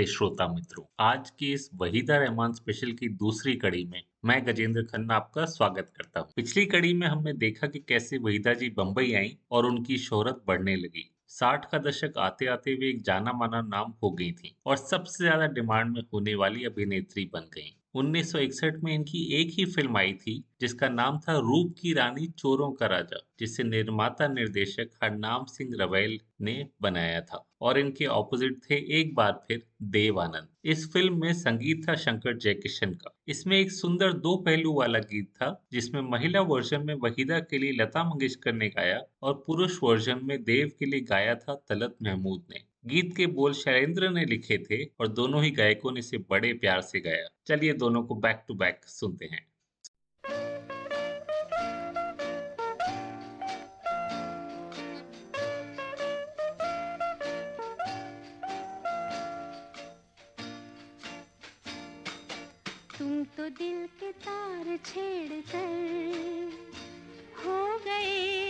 नमस्ते श्रोता मित्रों। आज की इस वहीदा रहमान स्पेशल की दूसरी कड़ी में मैं गजेंद्र खन्ना आपका स्वागत करता हूँ। पिछली कड़ी में हमने देखा कि कैसे वहीदा जी बम्बई आई और उनकी शोहरत बढ़ने लगी। साठ का दशक आते आते वे एक जाना माना नाम हो गई थी और सबसे ज़्यादा डिमांड में होने वाली अभिनेत्री बन गई। 1961 में इनकी एक ही फ़िल्म आई थी, जिसका नाम था रूप की रानी चोरों का राजा, जिसे निर्माता निर्देशक हरनाम सिंह रवेल ने बनाया था। और इनके ऑपोजिट थे एक बार फिर देव आनंद। इस फ़िल्म में संगीत था शंकर जयकिशन का। इसमें एक सुंदर दो पहलू वाला गीत था, जिसमें महिला वर्जन में वहीदा के लिए लता मंगेशकर ने गाया और पुरुष वर्जन में देव के लिए गाया था तलत महमूद ने। गीत के बोल शैलेंद्र ने लिखे थे और दोनों ही गायकों ने इसे बड़े प्यार से गाया। चलिए दोनों को बैक टू बैक सुनते हैं। छेड़ कर हो गए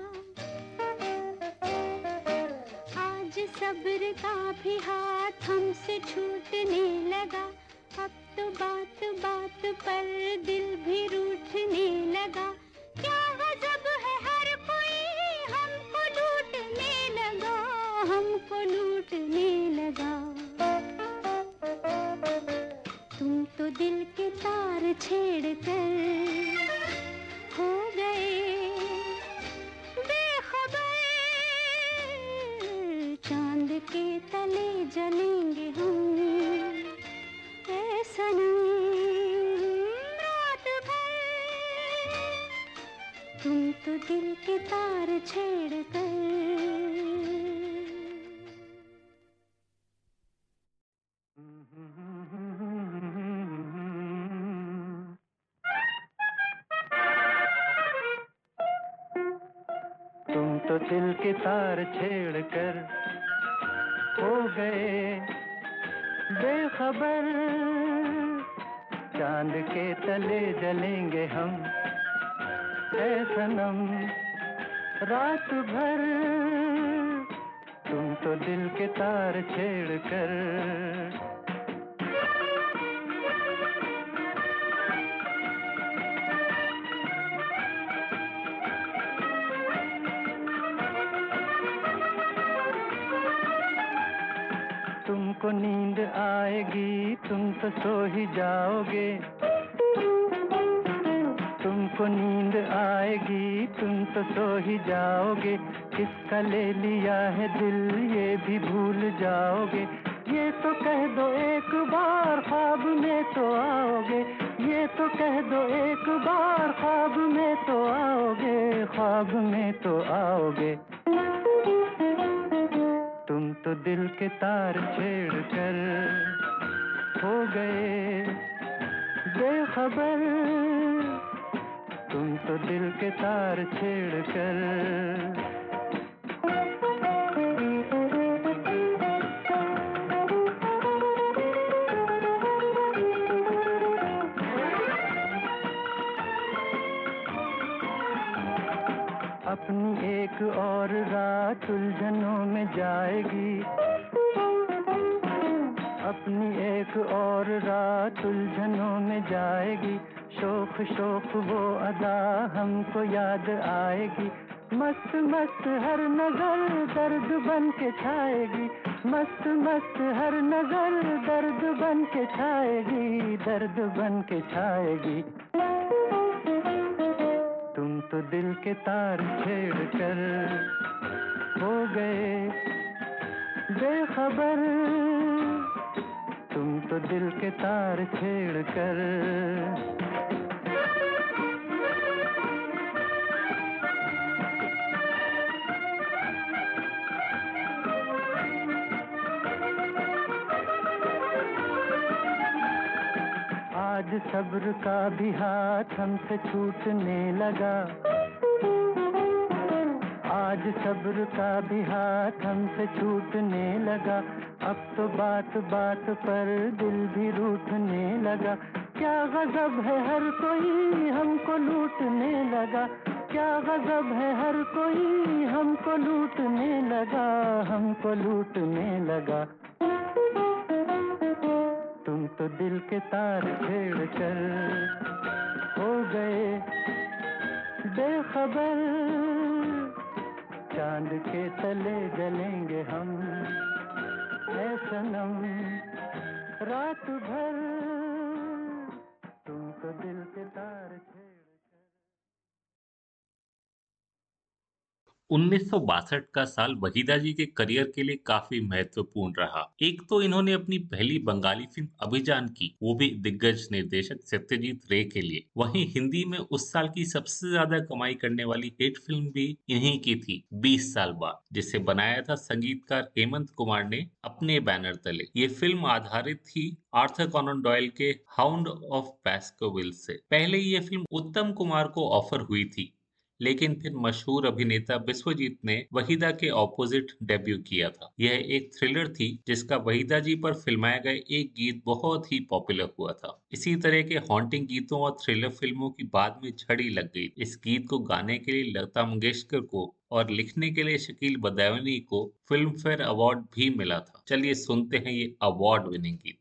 सब्र का भी हाथ हमसे छूटने लगा। अब तो बात बात पर दिल भी रूठने तार छेड़ कर। तुमको नींद आएगी, तुम तो सो ही जाओगे। तुमको नींद आएगी, तुम तो सो ही जाओगे। किसका ले लिया है दिल, ये भी भूल जाओगे। ये तो कह दो एक बार ख्वाब में तो आओगे। ये तो कह दो एक बार ख्वाब में तो आओगे, ख्वाब में तो आओगे। तुम तो दिल के तार छेड़ कर हो गए। बेखबर, तुम तो दिल के तार छेड़ कर अपनी एक और रात उलझनों में जाएगी। अपनी एक और रात उलझनों में जाएगी। शोक शोक वो अदा हमको याद आएगी। मस्त मस्त हर नज़र दर्द बन के छाएगी। मस्त मस्त हर नज़र दर्द बन के छाएगी। दर्द बन के छाएगी। तो दिल के तार छेड़ कर हो गए। बेखबर, तुम तो दिल के तार छेड़ कर आज सब्र का भी हाथ हमसे छूटने लगा। आज सब्र का भी हाथ हमसे छूटने लगा। अब तो बात बात पर दिल भी रूठने लगा। क्या गजब है हर कोई हमको लूटने लगा। क्या गजब है हर कोई हमको लूटने लगा, हमको लूटने लगा। तो दिल के तार छेड़ कर हो गए बेखबर। चाँद के तले जलेंगे हम है सनम रात भर। तुम तो दिल के तार 1962 का साल वहीदा जी के करियर के लिए काफ़ी महत्वपूर्ण रहा। एक तो इन्होंने अपनी पहली बंगाली फ़िल्म अभिजान की, वो भी दिग्गज निर्देशक सत्यजीत रे के लिए। वहीं हिंदी में उस साल की सबसे ज़्यादा कमाई करने वाली हिट फ़िल्म भी इन्हीं की थी 20 साल बाद, जिसे बनाया था संगीतकार हेमंत कुमार ने अपने बैनर तले। ये फ़िल्म आधारित थी आर्थर कॉनन डॉयल के हाउंड ऑफ़ बैस्कोविल से। पहले ये फ़िल्म उत्तम कुमार को ऑफ़र हुई थी। लेकिन फिर मशहूर अभिनेता विश्वजीत ने वहीदा के ऑपोजिट डेब्यू किया था। यह एक थ्रिलर थी, जिसका वहीदा जी पर फिल्माया गया एक गीत बहुत ही पॉपुलर हुआ था। इसी तरह के हॉन्टिंग गीतों और थ्रिलर फ़िल्मों की बाद में छड़ी लग गई। इस गीत को गाने के लिए लता मंगेशकर को और लिखने के लिए शकील बदावनी को फ़िल्म फेयर अवार्ड भी मिला था। चलिए सुनते हैं ये अवार्ड विनिंग गीत।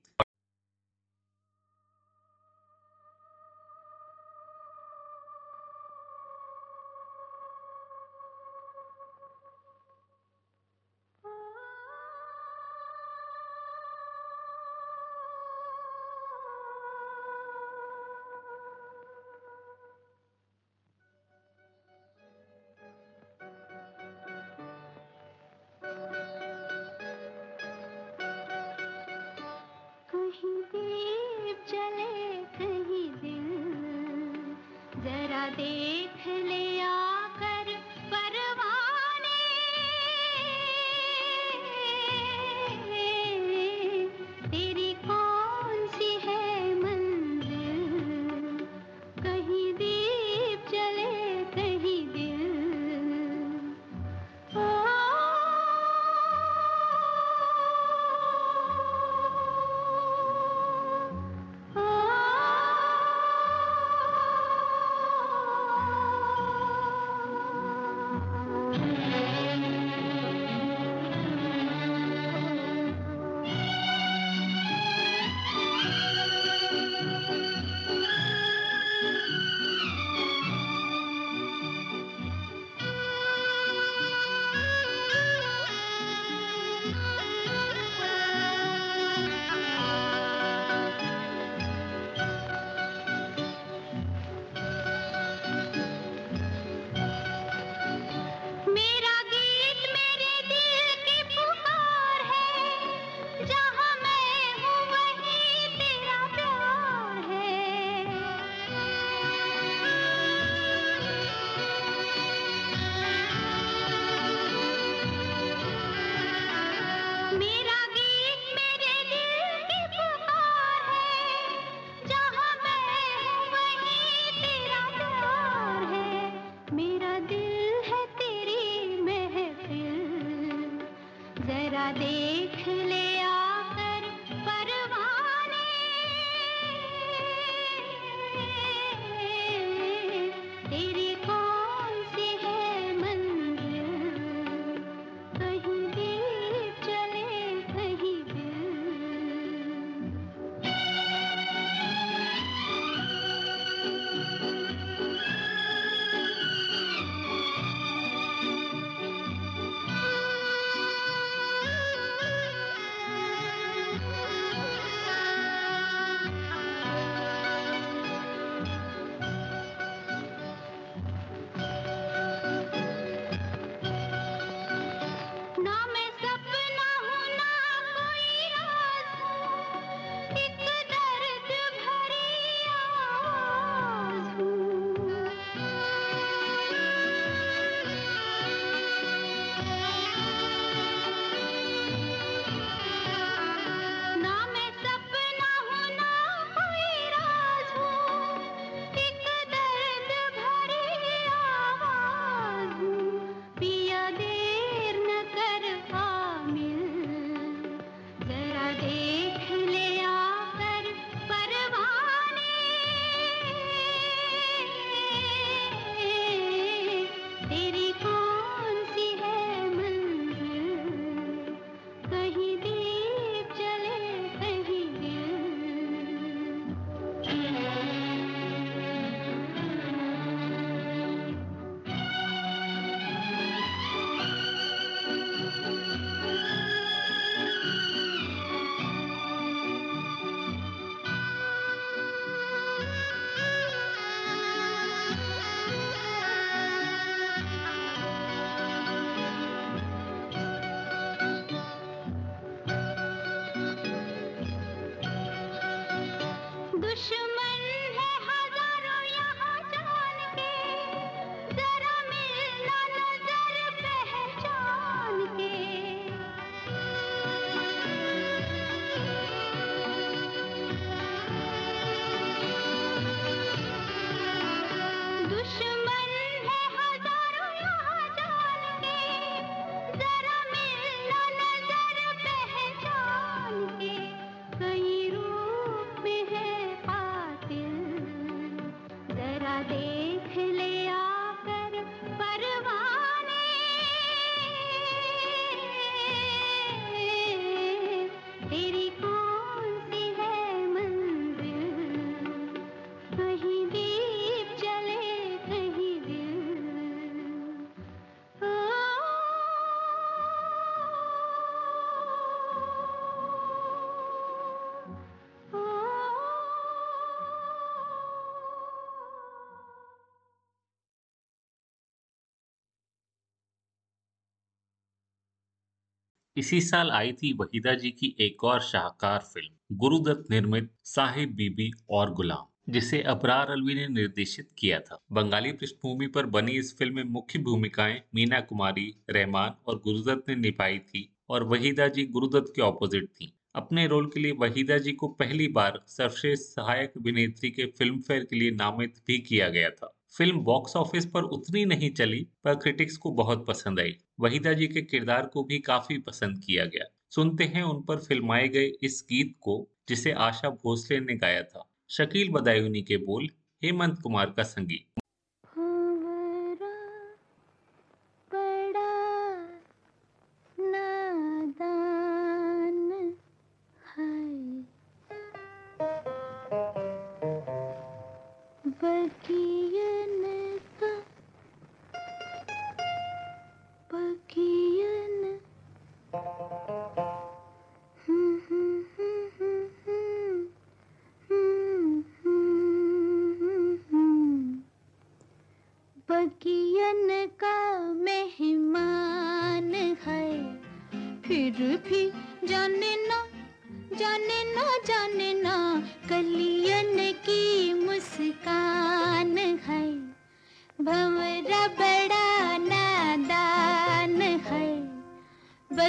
इसी साल आई थी वहीदा जी की एक और शाहकार फ़िल्म, गुरुदत्त निर्मित साहिब बीबी और गुलाम। जिसे अबरार अलवी ने निर्देशित किया था। बंगाली पृष्ठभूमि पर बनी इस फ़िल्म में मुख्य भूमिकाएँ मीना कुमारी, रहमान और गुरुदत्त ने निभाई थी और वहीदा जी गुरुदत्त के ऑपोजिट थी। अपने रोल के लिए वहीदा जी को पहली बार सर्वश्रेष्ठ सहायक अभिनेत्री के फ़िल्म फेयर के लिए नामित भी किया गया था। फ़िल्म बॉक्स ऑफ़िस पर उतनी नहीं चली, पर क्रिटिक्स को बहुत पसंद आई। वहीदा जी के किरदार को भी काफ़ी पसंद किया गया। सुनते हैं उन पर फिल्माए गए इस गीत को, जिसे आशा भोसले ने गाया था। शकील बदायूनी के बोल हेमंत कुमार का संगीत।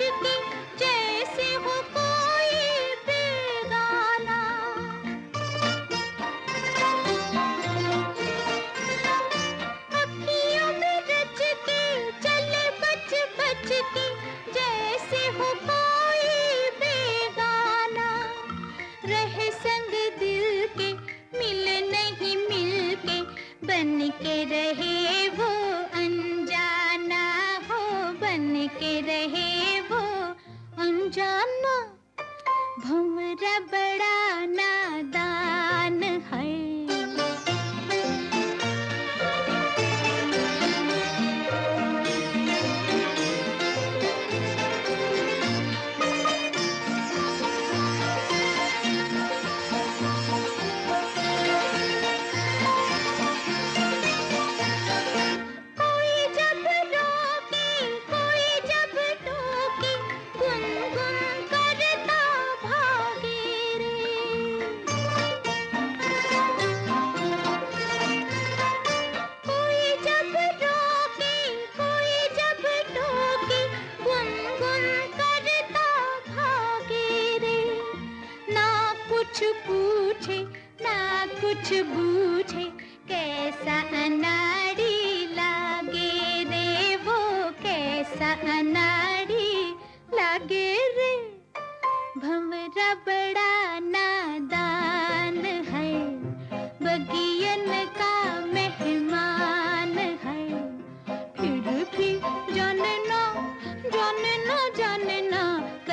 चित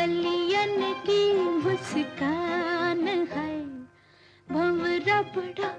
कलियन की मुस्कान है। भंवरा बड़ा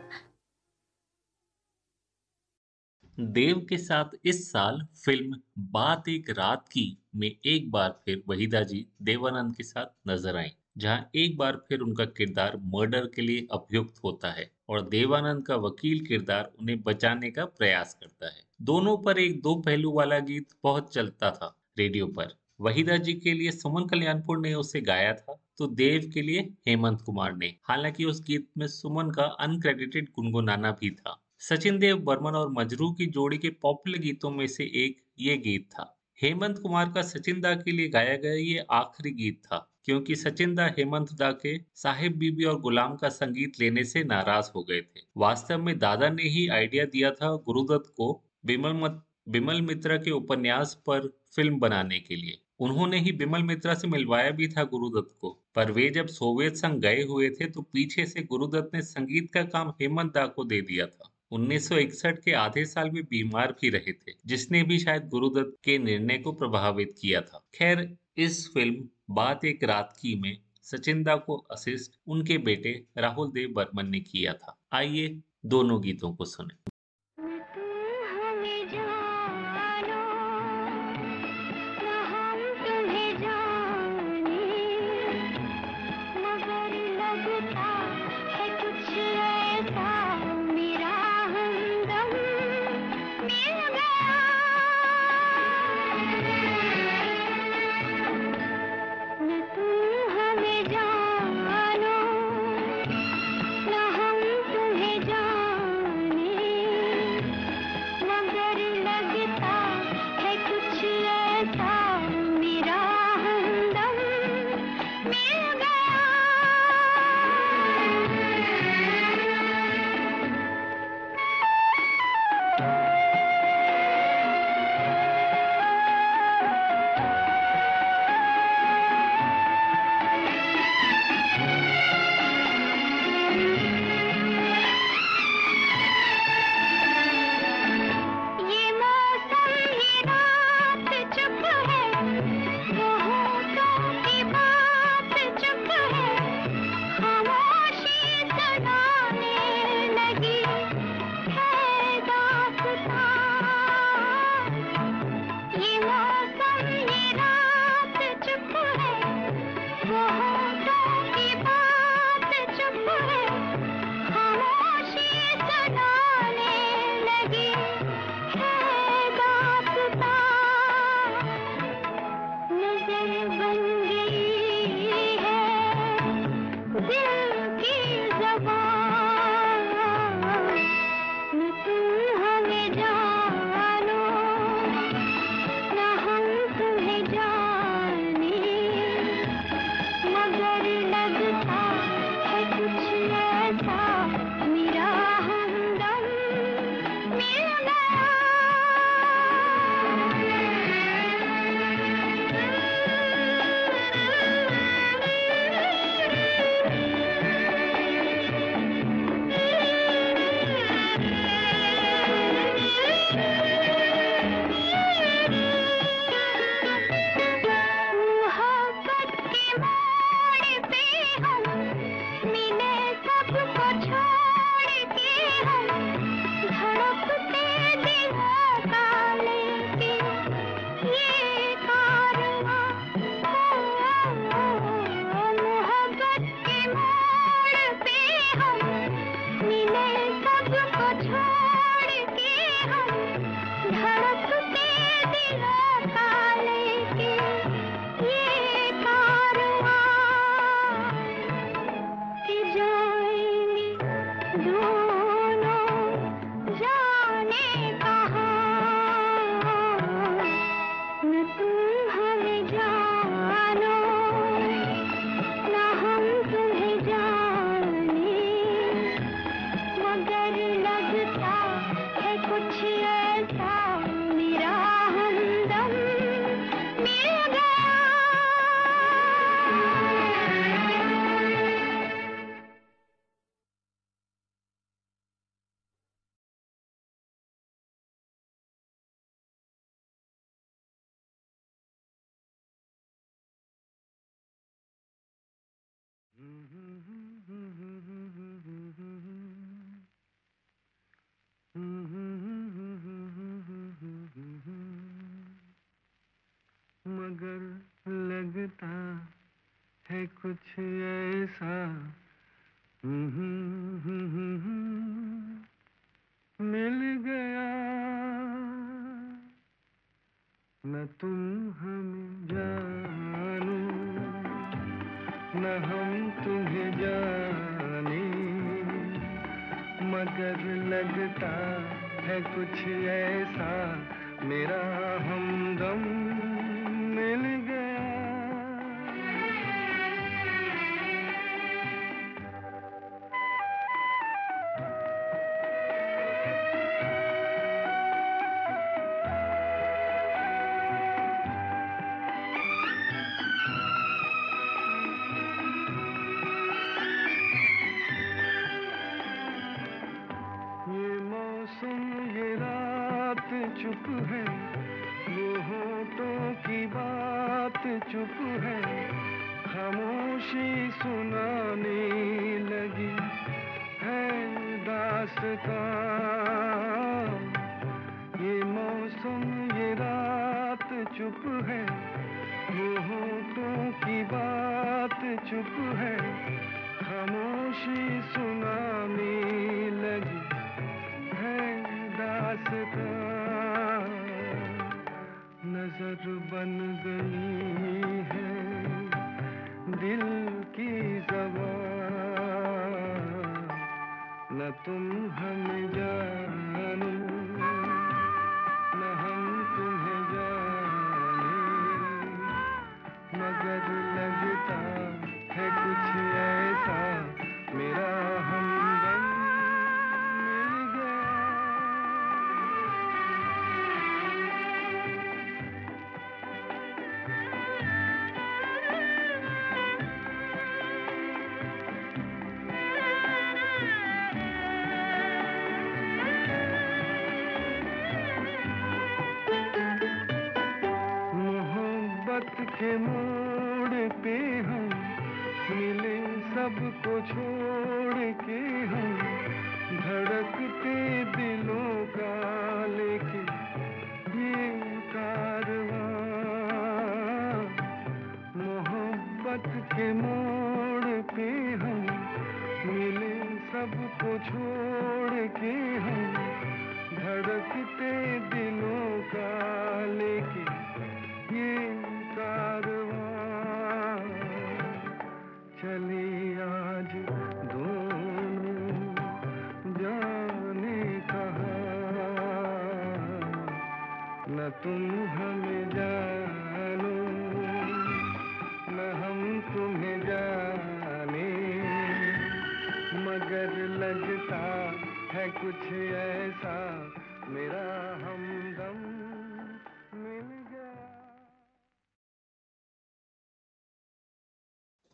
देव के साथ इस साल फ़िल्म बात एक रात की में एक बार फिर वहीदा जी देवानंद के साथ नज़र आई, जहाँ एक बार फिर उनका किरदार मर्डर के लिए अभियुक्त होता है और देवानंद का वकील किरदार उन्हें बचाने का प्रयास करता है। दोनों पर एक दो पहलू वाला गीत बहुत चलता था रेडियो पर। वहीदा जी के लिए सुमन कल्याणपुर ने उसे गाया था तो देव के लिए हेमंत कुमार ने। हालाँकि उस गीत में सुमन का अनक्रेडिटेड गुनगुनाना भी था। सचिन देव, बर्मन और मजरू की जोड़ी के पॉपुलर गीतों में से एक ये गीत था। हेमंत कुमार का सचिन दा के लिए गाया गया ये आखिरी गीत था, क्योंकि सचिन दा हेमंत दा के साहिब बीबी और गुलाम का संगीत लेने से नाराज़ हो गए थे। वास्तव में दादा ने ही आइडिया दिया था गुरुदत्त को बिमल मत, बिमल मित्रा के उपन्यास पर फ़िल्म बनाने के लिए। उन्होंने ही बिमल मित्रा से मिलवाया भी था गुरुदत्त को। पर वे जब सोवियत संघ गए हुए थे तो पीछे से गुरुदत्त ने संगीत का काम हेमंत दा को दे दिया था। 1961 के आधे साल में बीमार भी रहे थे, जिसने भी शायद गुरुदत्त के निर्णय को प्रभावित किया था। खैर, इस फ़िल्म बात एक रात की में सचिंदा को असिस्ट उनके बेटे राहुल देव बर्मन ने किया था। आइए दोनों गीतों को सुने। Mm-hmm.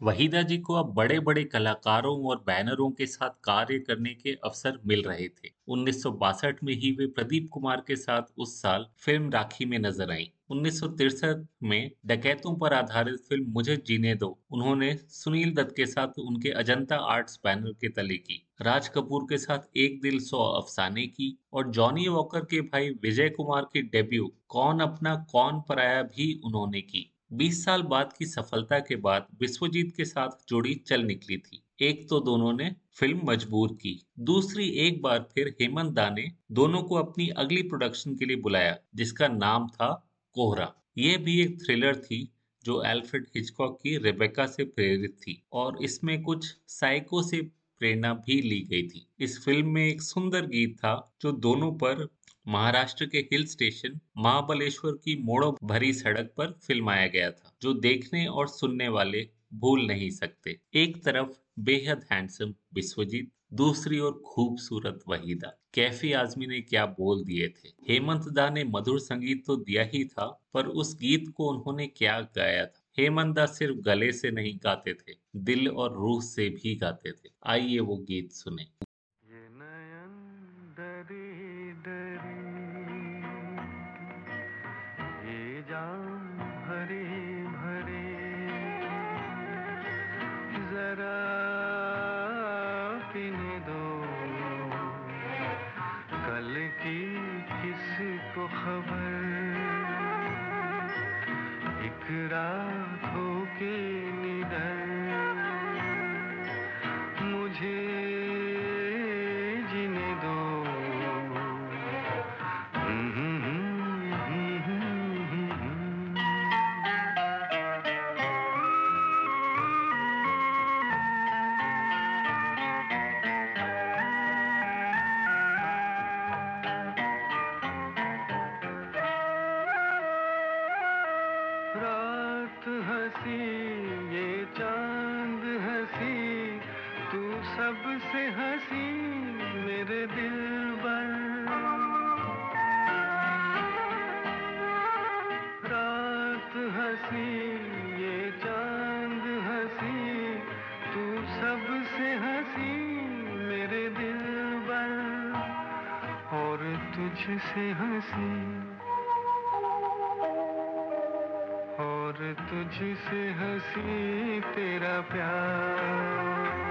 वहीदा जी को अब बड़े बड़े कलाकारों और बैनरों के साथ कार्य करने के अवसर मिल रहे थे। उन्नीस में ही वे प्रदीप कुमार के साथ उस साल फ़िल्म राखी में नज़र आई। उन्नीस में डकैतों पर आधारित फ़िल्म मुझे जीने दो, उन्होंने सुनील दत्त के साथ उनके अजंता आर्ट्स बैनर के तले की, राज कपूर के साथ एक दिल सौ अफसाने की और जॉनी वॉकर के भाई विजय कुमार की डेब्यू, कौन अपना कौन पराया भी उन्होंने की। 20 साल बाद की सफलता के बाद विश्वजीत के साथ जोड़ी चल निकली थी। एक तो दोनों ने फ़िल्म मजबूर की, दूसरी एक बार फिर हेमंत दा ने दोनों को अपनी अगली प्रोडक्शन के लिए बुलाया, जिसका नाम था कोहरा। यह भी एक थ्रिलर थी, जो एल्फ्रेड हिचकॉक की रेबेका से प्रेरित थी, और इसमें कुछ साइको से प्रेरणा भी ली गई थी। इस फ़िल्म में एक सुंदर गीत था, जो दोनों पर महाराष्ट्र के हिल स्टेशन महाबलेश्वर की मोड़ों भरी सड़क पर फिल्माया गया था, जो देखने और सुनने वाले भूल नहीं सकते। एक तरफ़ बेहद हैंडसम विश्वजीत, दूसरी ओर खूबसूरत वहीदा। कैफी आजमी ने क्या बोल दिए थे? हेमंत दा ने मधुर संगीत तो दिया ही था, पर उस गीत को उन्होंने क्या गाया था? हेमंत दा सिर्फ़ गले से नहीं गाते थे, दिल और रूह से भी गाते थे। आइए वो गीत सुने। सबसे हँसी मेरे दिल पर। रात हँसी, ये चाँद हँसी, तू सबसे हँसी मेरे दिल पर। और तुझसे हँसी, और तुझसे हँसी तेरा प्यार।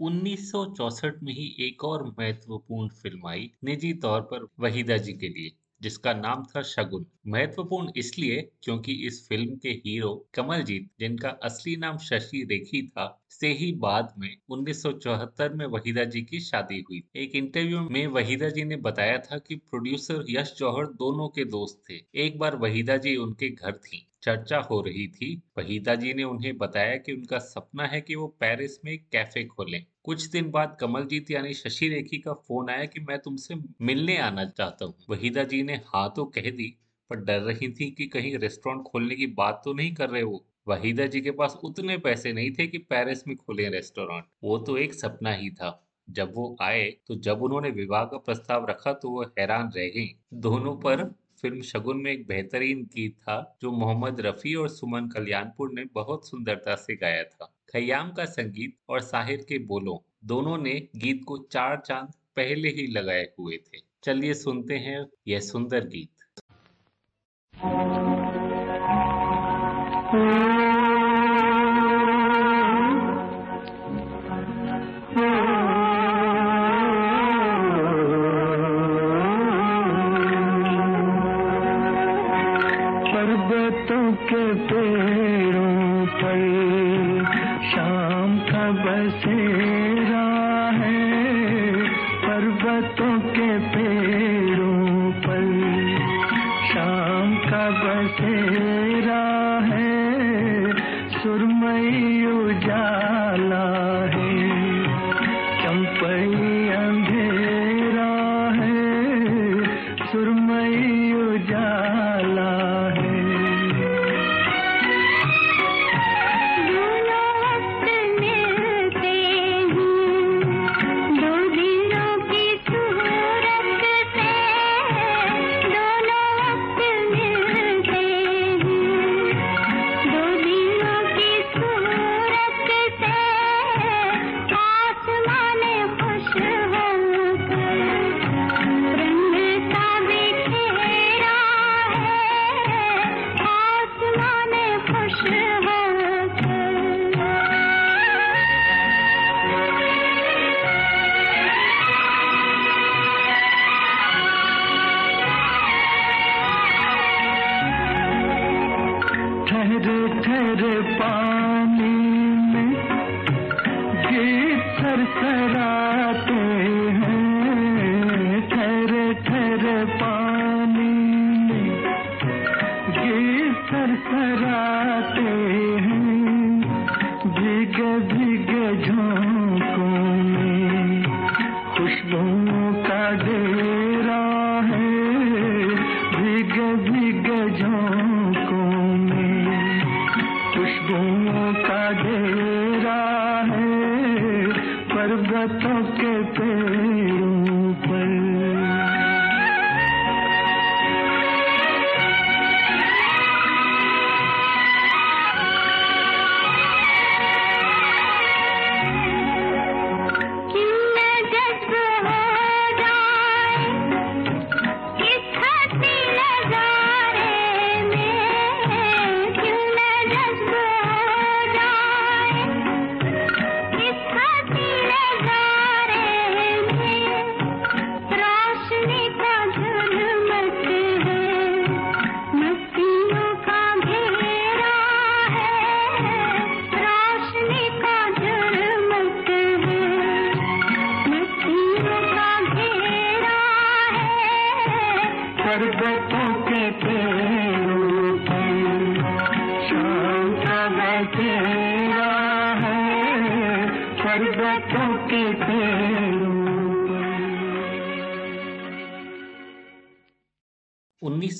1964 में ही एक और महत्वपूर्ण फ़िल्म आई, निजी तौर पर वहीदा जी के लिए, जिसका नाम था शगुन। महत्वपूर्ण इसलिए क्योंकि इस फ़िल्म के हीरो कमलजीत, जिनका असली नाम शशि रेखी था, से ही बाद में 1974 में वहीदा जी की शादी हुई। एक इंटरव्यू में वहीदा जी ने बताया था कि प्रोड्यूसर यश जौहर दोनों के दोस्त थे। एक बार वहीदा जी उनके घर थी। चर्चा हो रही थी। वहीदा जी ने उन्हें बताया कि उनका सपना है कि वो पेरिस में कैफ़े खोलें। कुछ दिन बाद कमलजीत यानी शशि रेखी का फ़ोन आया कि मैं तुमसे मिलने आना चाहता हूँ। वहीदा जी ने हाँ तो कह दी, पर डर रही थी कि कहीं रेस्टोरेंट खोलने की बात तो नहीं कर रहे हो। वहीदा जी के पास उतने पैसे नहीं थे कि पेरिस में खोले रेस्टोरेंट। वो तो एक सपना ही था। जब वो आए तो जब उन्होंने विवाह का प्रस्ताव रखा तो वो हैरान रह गई। दोनों पर फ़िल्म शगुन में एक बेहतरीन गीत था, जो मोहम्मद रफी और सुमन कल्याणपुर ने बहुत सुंदरता से गाया था। खयाम का संगीत और साहिर के बोलों दोनों ने गीत को चार चाँद पहले ही लगाए हुए थे। चलिए सुनते हैं यह सुंदर गीत।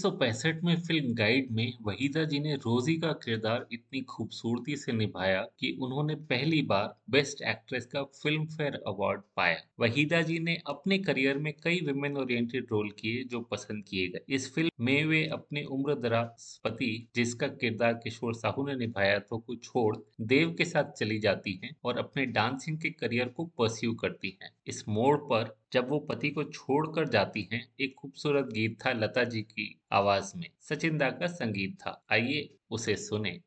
पैंसठ में फ़िल्म गाइड में वहीदा जी ने रोजी का किरदार इतनी खूबसूरती से निभाया कि उन्होंने पहली बार बेस्ट एक्ट्रेस का फ़िल्म फेयर अवार्ड पाया। वहीदा जी ने अपने करियर में कई वुमेन ओरिएंटेड रोल किए जो पसंद किए गए। इस फ़िल्म में वे अपने उम्र दराज पति जिसका किरदार किशोर साहू ने निभाया तो को छोड़ देव के साथ चली जाती है और अपने डांसिंग के करियर को परस्यू करती है। इस मोड़ पर जब वो पति को छोड़कर जाती हैं, एक खूबसूरत गीत था लता जी की आवाज़ में। सचिन दा का संगीत था। आइए उसे सुने।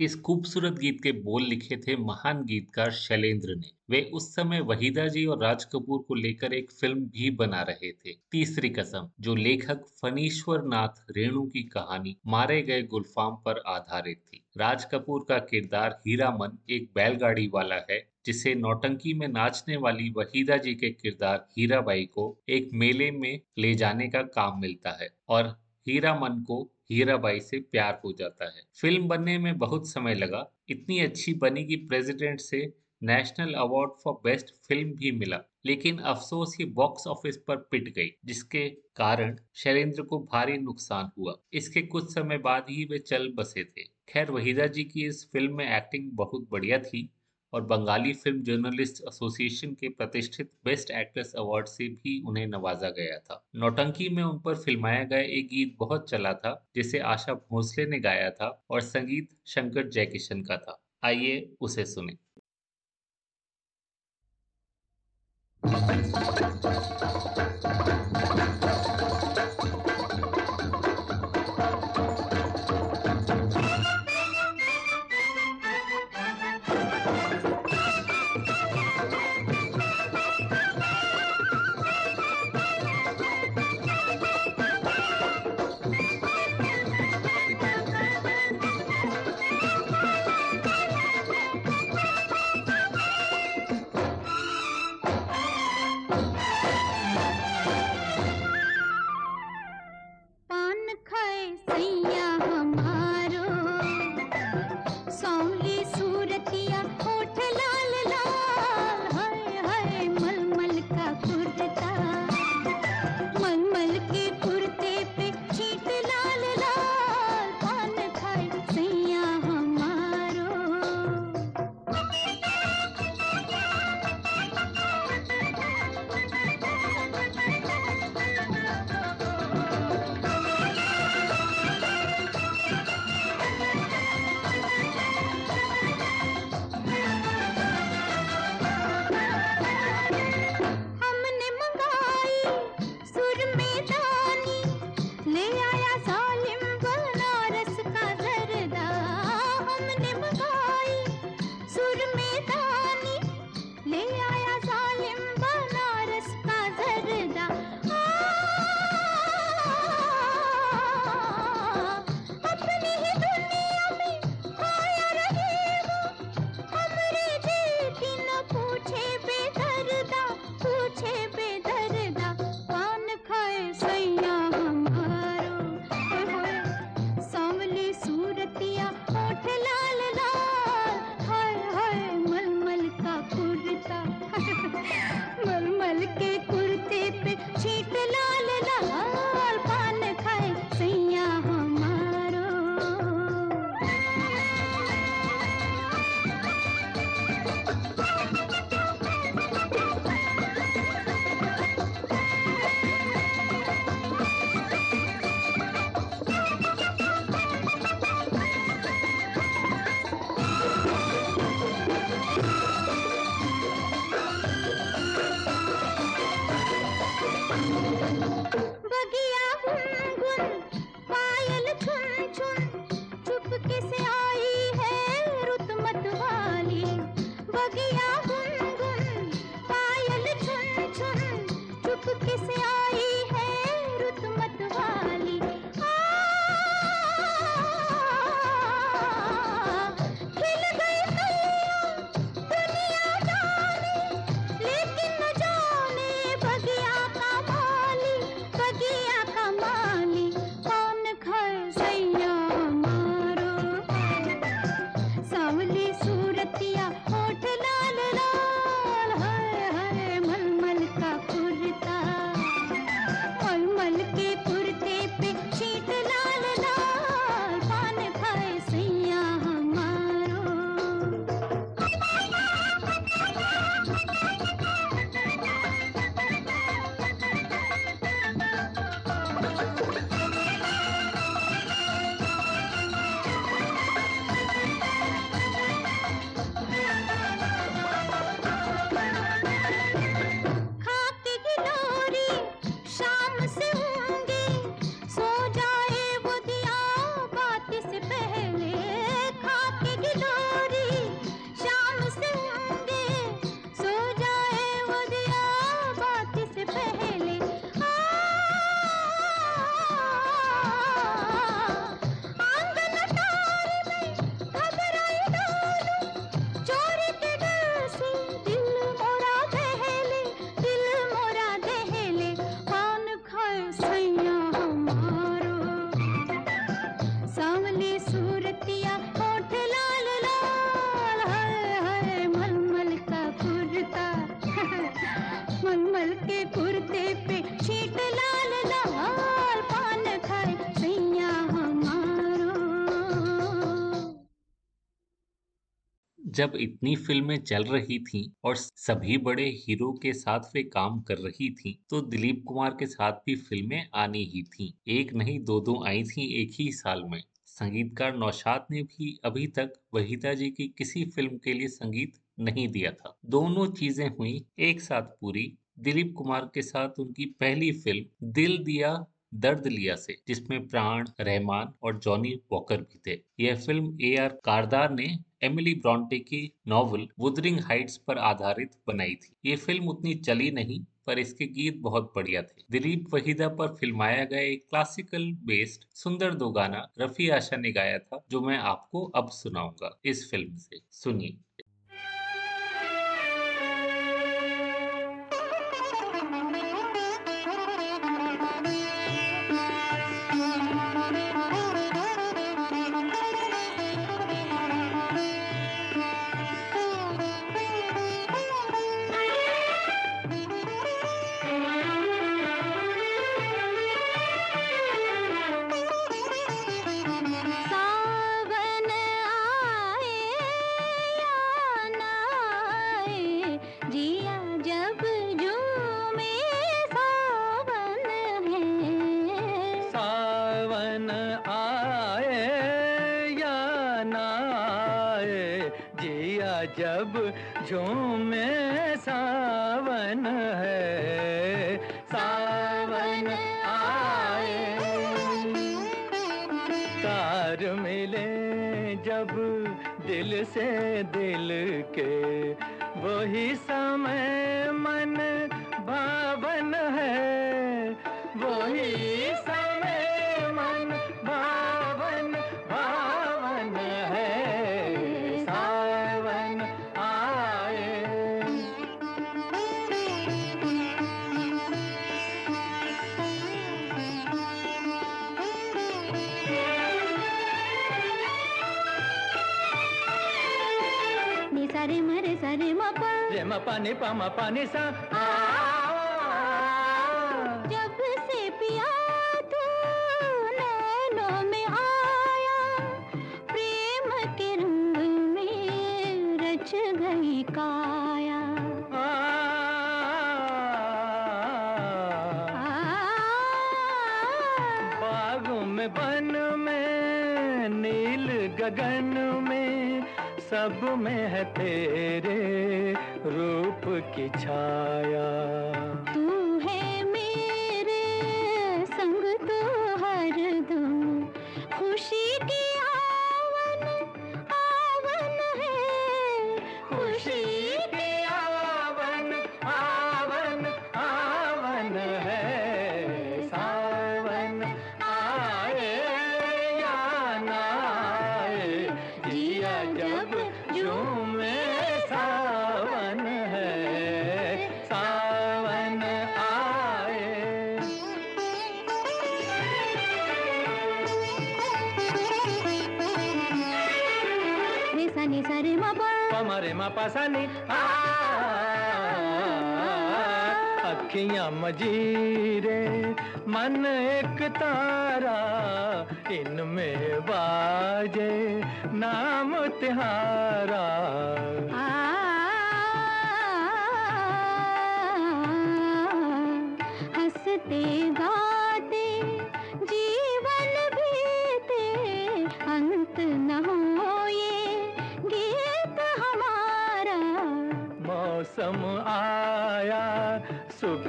इस खूबसूरत गीत के बोल लिखे थे महान गीतकार शैलेंद्र ने। वे उस समय वहीदा जी और राज कपूर को लेकर एक फ़िल्म भी बना रहे थे, तीसरी कसम, जो लेखक फनीश्वर नाथ रेणु की कहानी मारे गए गुलफाम पर आधारित थी। राज कपूर का किरदार हीरामन एक बैलगाड़ी वाला है, जिसे नौटंकी में नाचने वाली वहीदा जी के किरदार हीराबाई को एक मेले में ले जाने का काम मिलता है और हीरामन को हीराबाई से प्यार हो जाता है। फ़िल्म बनने में बहुत समय लगा। इतनी अच्छी बनी कि प्रेसिडेंट से national award for best film भी मिला। लेकिन अफसोस ये बॉक्स ऑफ़िस पर पिट गई, जिसके कारण शैलेंद्र को भारी नुकसान हुआ। इसके कुछ समय बाद ही वे चल बसे थे। खैर, वहीदा जी की इस फ़िल्म में एक्टिंग बहुत बढ़िया थी। और बंगाली फ़िल्म जर्नलिस्ट एसोसिएशन के प्रतिष्ठित बेस्ट एक्ट्रेस अवार्ड से भी उन्हें नवाजा गया था नौटंकी में उन पर फिल्माया गया एक गीत बहुत चला था, जिसे आशा भोसले ने गाया था और संगीत शंकर जयकिशन का था आइए उसे सुने किसे आ जब इतनी फ़िल्में चल रही थीं और सभी बड़े हीरो के साथ वे काम कर रही थीं, तो दिलीप कुमार के साथ भी फ़िल्में आनी ही थीं। एक नहीं दो दो आई थीं एक ही साल में। संगीतकार नौशाद ने भी अभी तक वहीदा जी की किसी फ़िल्म के लिए संगीत नहीं दिया था। दोनों चीज़ें हुई एक साथ पूरी दिलीप कुमार के साथ उनकी पहली फ़िल्म दिल दिया, दर्द लिया से, जिसमें प्राण, रहमान और जॉनी वॉकर भी थे। यह फ़िल्म ए आर कारदार ने एमिली ब्रॉन्टे की नॉवल वुदरिंग हाइट्स पर आधारित बनाई थी। ये फ़िल्म उतनी चली नहीं, पर इसके गीत बहुत बढ़िया थे। दिलीप वहीदा पर फिल्माया गया एक क्लासिकल बेस्ड सुंदर दो गाना रफी आशा ने गाया था, जो मैं आपको अब सुनाऊँगा। इस फ़िल्म से सुनिए। मिले जब दिल से दिल के। वही समय मन भावन है वही पा ने पा मा पा ने सा। सब में है तेरे रूप की छाया। तू रे मा पासानी अखियाँ मजीरे मन एक तारा इनमें बाजे नाम तिहारा। हँसते गाते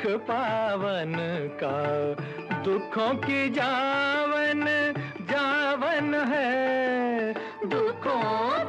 सुख पावन का दुखों की जावन जावन है। दुखों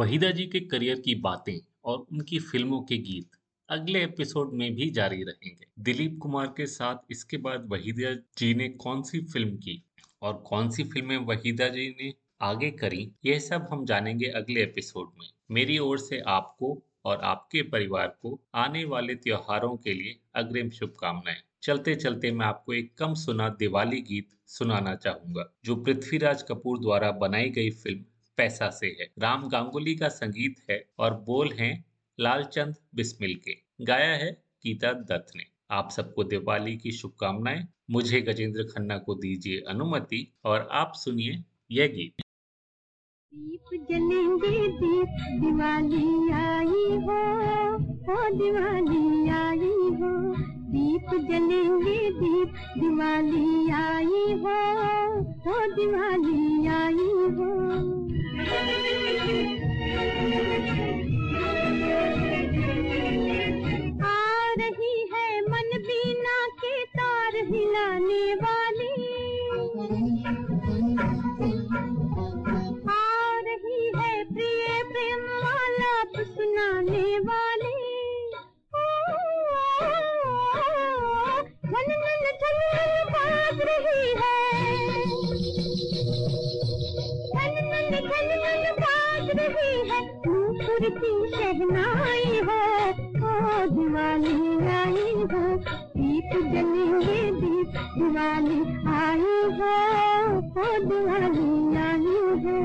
वहीदा जी के करियर की बातें और उनकी फ़िल्मों के गीत अगले एपिसोड में भी जारी रहेंगे। दिलीप कुमार के साथ इसके बाद वहीदा जी ने कौन सी फ़िल्म की और कौन सी फ़िल्में वहीदा जी ने आगे करी, यह सब हम जानेंगे अगले एपिसोड में। मेरी ओर से आपको और आपके परिवार को आने वाले त्योहारों के लिए अग्रिम शुभकामनाएँ। चलते चलते मैं आपको एक कम सुना दिवाली गीत सुनाना चाहूँगा, जो पृथ्वीराज कपूर द्वारा बनाई गई फ़िल्म पैसा से है। राम गांगुली का संगीत है और बोल हैं, लालचंद बिस्मिल के। गाया है गीता दत्त ने। आप सबको दिवाली की शुभकामनाएँ। मुझे गजेंद्र खन्ना को दीजिए अनुमति और आप सुनिए यह गीत। दीप जलेंगे, दीप दिवाली आई हो, ओ दिवाली आई हो। दीप जलेंगे, दीप दिवाली आई हो, ओ दिवाली आई हो। Thank you. की हो ओ दिवाली आई हो दीप जलेंगे दीप दिवाली आई हो ओ दिवाली आई हो।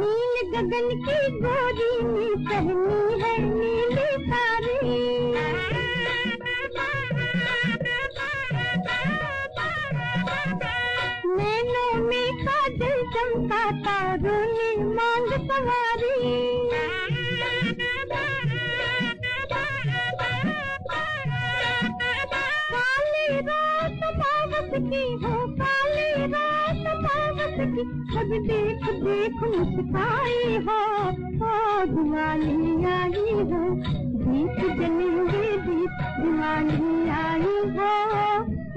नील गगन की गोरी में पहनी है, नीली साड़ी काजल चमका तारों मांग सवारी काली रात पावस की हो, काली रात पावस की। सब देख देख मुस्काई हो, ओ दिवाली आई हो। दीप जलेंगे दीप दिवाली आई हो,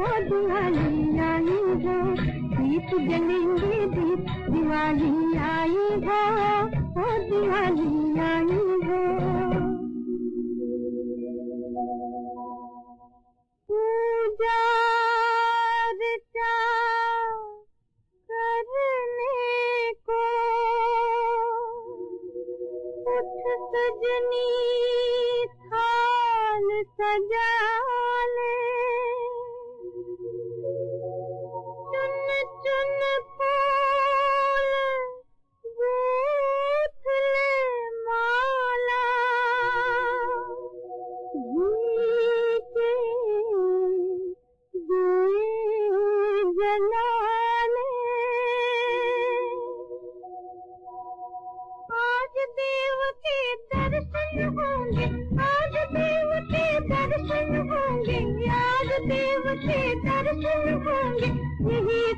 ओ दिवाली आई हो। दीप जलेंगे दीप दिवाली आई हो ओ दिवाली आई हो। पूजा सजनी थाल सजा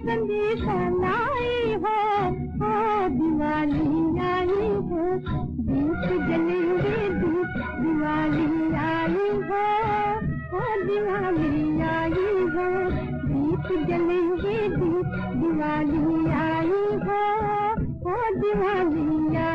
संदेश लाई हो ओ दिवाली आई हो, दीप जलेंगे, दीप दिवाली आई हो ओ दिवाली आई हो, दीप जल जलेंगे, दीप दिवाली आई हो ओ दिवाली आई